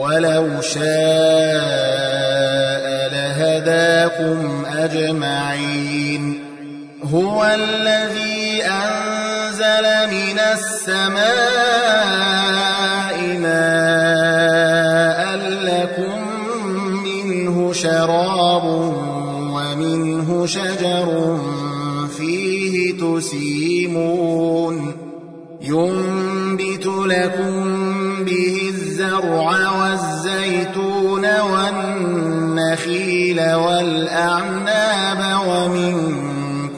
ولو شاء لهداكم أجمعين. هو الذي أنزل من السماء ماء لكم منه شراب ومنه شجر فيه تسيمون. ينبت لكم الزرع والزيتون والنخيل والأعناب ومن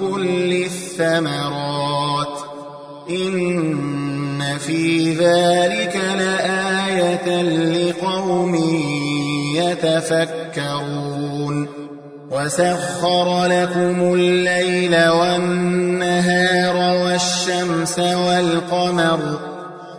كل الثمرات إن في ذلك لآية لقوم يتفكرون وسخر لكم الليل والنهار والشمس والقمر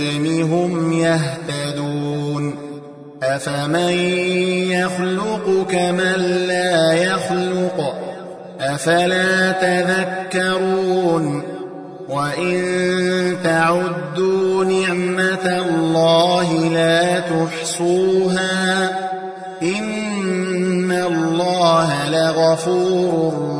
وبالنجم هم يهتدون أفمن يخلق كمن لا يخلق أفلا تذكرون وإن تعدوا نعمة الله لا تحصوها إن الله لغفور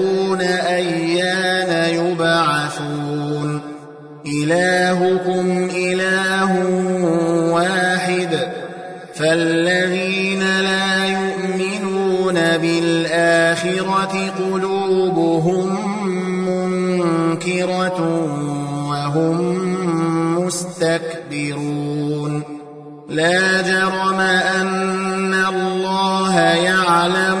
إله واحد فالذين لا يؤمنون بالآخرة قلوبهم منكرة وهم مستكبرون لا جرم أن الله يعلم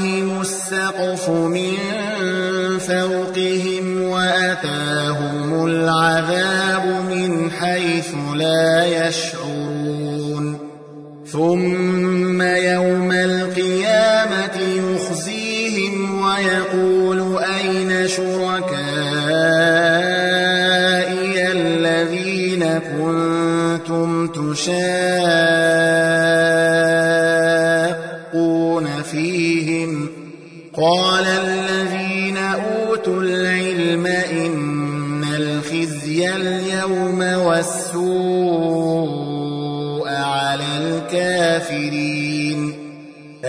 ثم يوم القيامة يخزيهم ويقول أين شركائي الذين كنتم تشاقون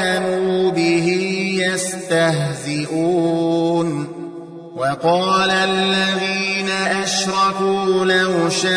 كانوا به يستهزئون وقال الذين أشركوا لو شاء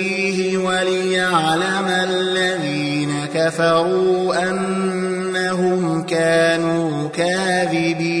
وليعلم الذين كفروا أنهم كانوا كاذبين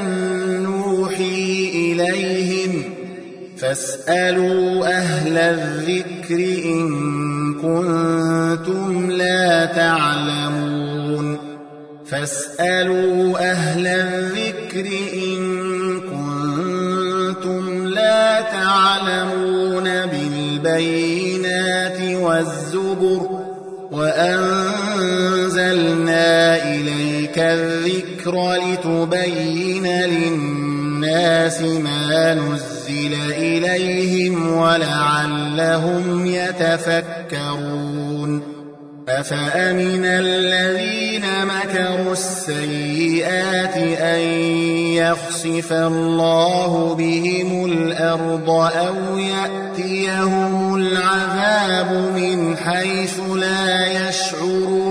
فاسألوا أهل الذكر إن كنتم لا تعلمون فاسألوا أهل الذكر إن كنتم لا تعلمون بالبينات والزبر وأنزلنا إليك الذكر لتبين للناس ما نزل إليهم ولعلهم يتفكرون أفأمن الذين مكروا السيئات أن يخسف الله بهم الأرض أو يأتيهم العذاب من حيث لا يشعرون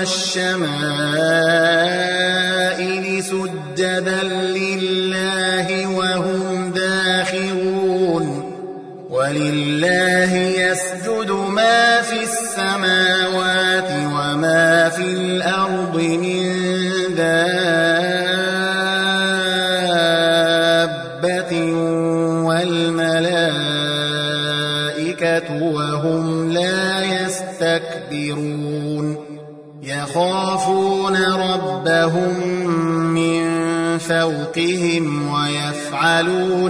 والشمائل سجدا لله وهم داخرون ولله يسجد ما في السماوات وما في الأرض فوقهم ويفعلون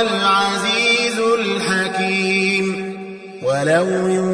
العزيز الحكيم. ولو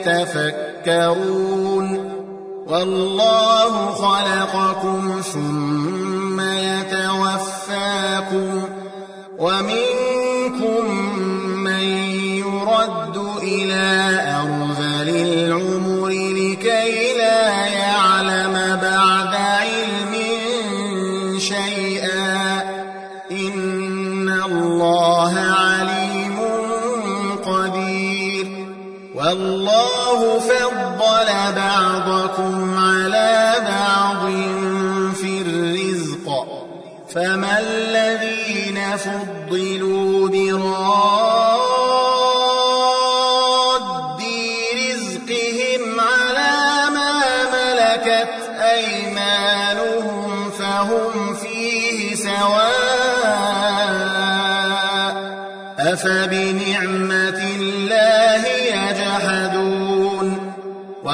يتفكرون. والله خلقكم ثم يتوفاكم. ومنكم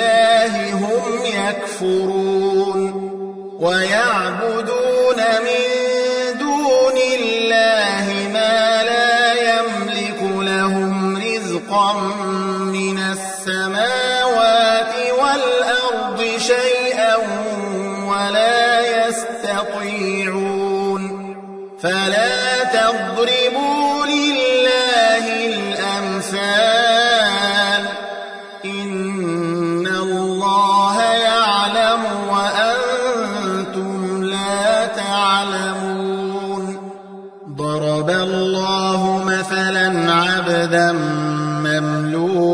الله هم يكفرون ويعبدون من دون الله ما لا يملك لهم رزقا من السماوات والأرض شيئا ولا يستطيعون فلا تضربوا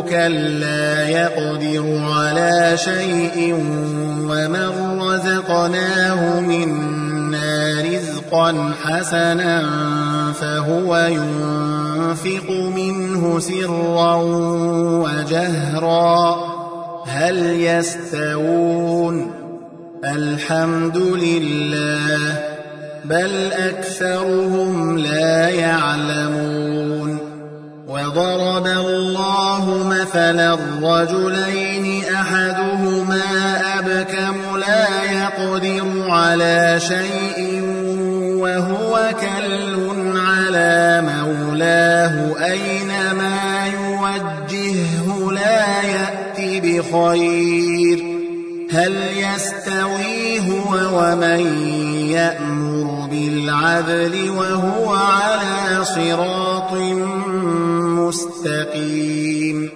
مملوكا لا يقدر على شيء ومن رزقناه منا رزقا حسنا فهو ينفق منه سرا وجهرا هل يستوون؟ الحمد لله بل أكثرهم لا يعلمون وضرب الله مثلا رجلين أحدهما أبكم لا يقدر على شيء وهو كل على مولاه أينما يوجهه لا يأتي بخير هل يستوي هو ومن يأمر بالعدل وهو على صراط مستقيم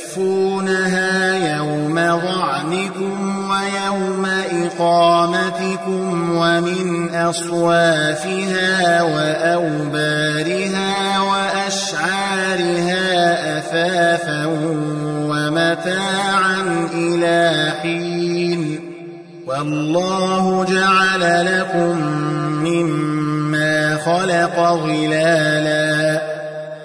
تستخفونها يوم ظعنكم ويوم إقامتكم ومن أصوافها وأوبارها وأشعارها أثاثا ومتاعا إلى حين والله جعل لكم مما خلق ظلالا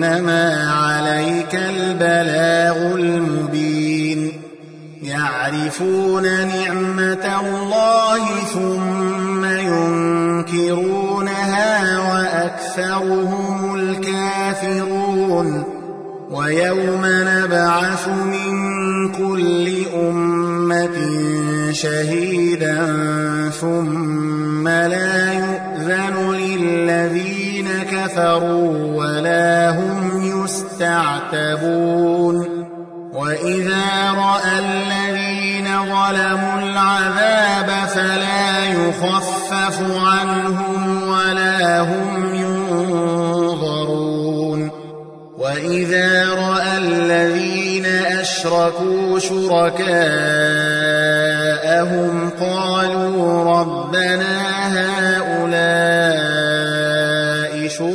فإنما عليك البلاغ المبين. يعرفون نعمة الله ثم ينكرونها وأكثرهم الكافرون. ويوم نبعث من كل أمة شهيدا ثم لا كفروا ولا هم يستعتبون وإذا رأى الذين ظلموا العذاب فلا يخفف عنهم ولا هم ينظرون وإذا رأى الذين أشركوا شركاءهم قالوا ربنا هؤلاء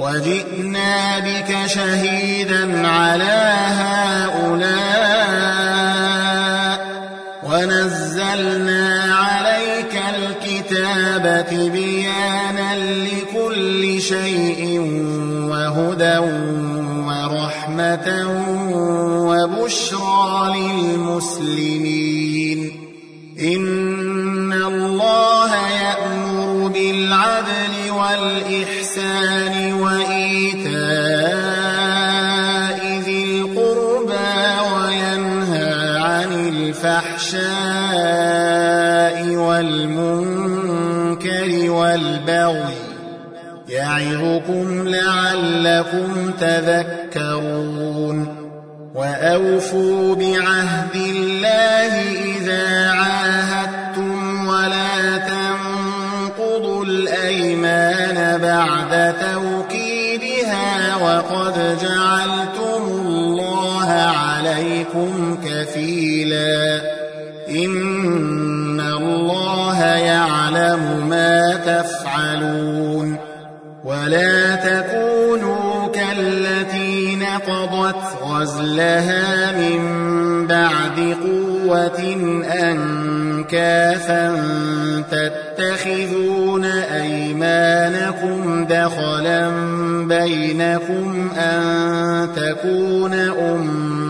وجئنا بك شهيدا على هؤلاء ونزلنا عليك الكتاب تبيانا لكل شيء وهدى ورحمة وبشرى للمسلمين. إن الله يأمر بالعدل والإحسان الفحشاء والمنكر والبغي يعظكم لعلكم تذكرون وأوفوا بعهد الله إذا عاهدتم ولا تنقضوا الأيمان بعد توكيدها وقد جعلتم عليكم كفيلا. إن الله يعلم ما تفعلون. ولا تكونوا نقضت غزلها من بعد قوة أنكافا تتخذون أيمانكم دخلا بينكم أن تكون أمة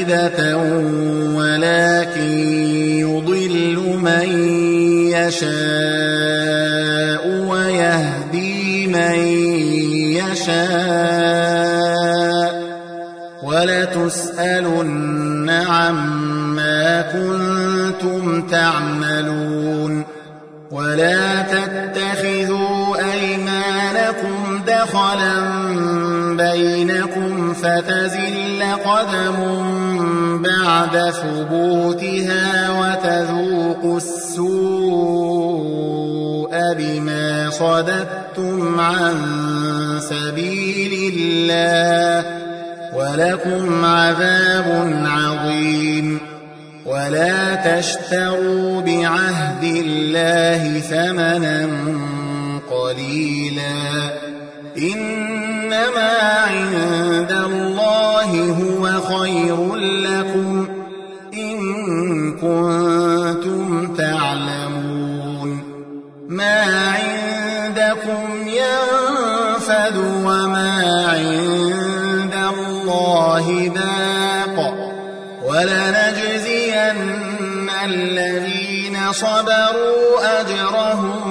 ولكن يضل من يشاء ويهدي من يشاء ولتسألن عما كنتم تعملون ولا تتخذوا أيمانكم دخلا بينكم فتزل قدم بعد ثبوتها وتذوقوا السوء بما صددتم عن سبيل الله ولكم عذاب عظيم. ولا تشتروا بعهد الله ثمنا قليلا. إنما عند الله هو خير لكم إن كنتم تعلمون. ما عندكم ينفد وما عند الله باق. ولنجزين الذين صبروا أجرهم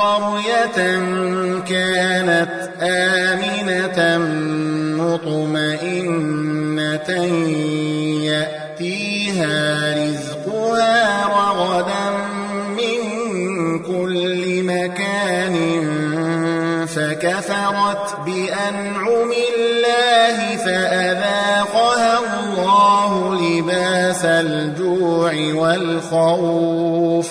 قرية كانت آمنة مطمئنة يأتيها رزقها رغدا من كل مكان فكفرت بأنعم الله فأذاقها الله لباس الجوع والخوف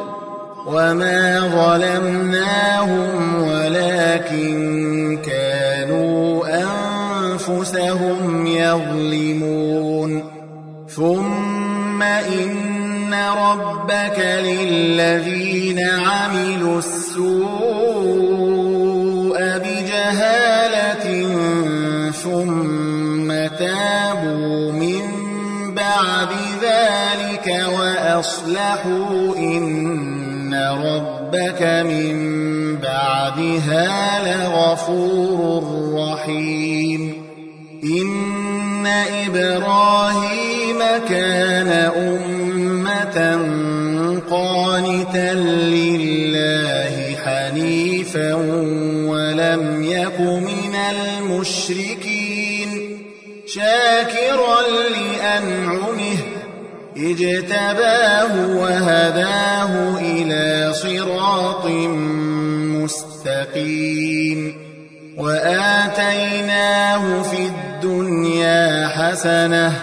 وما ظلمناهم ولكن كانوا أنفسهم يظلمون ثم إن ربك للذين عملوا السوء بجهالة ثم تابوا من بعد ذلك وأصلحوا إن ربك من بعدها لغفور رحيم إن إبراهيم كان أمة قانتا لله حنيفا ولم يك من المشركين شاكرا لأنعمه اجتباه وهداه إلى صراط مستقيم وآتيناه في الدنيا حسنة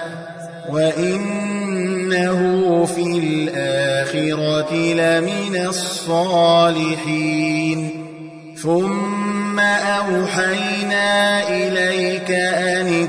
وإنه في الآخرة لمن الصالحين ثم أوحينا إليك أن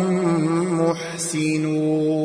محسنون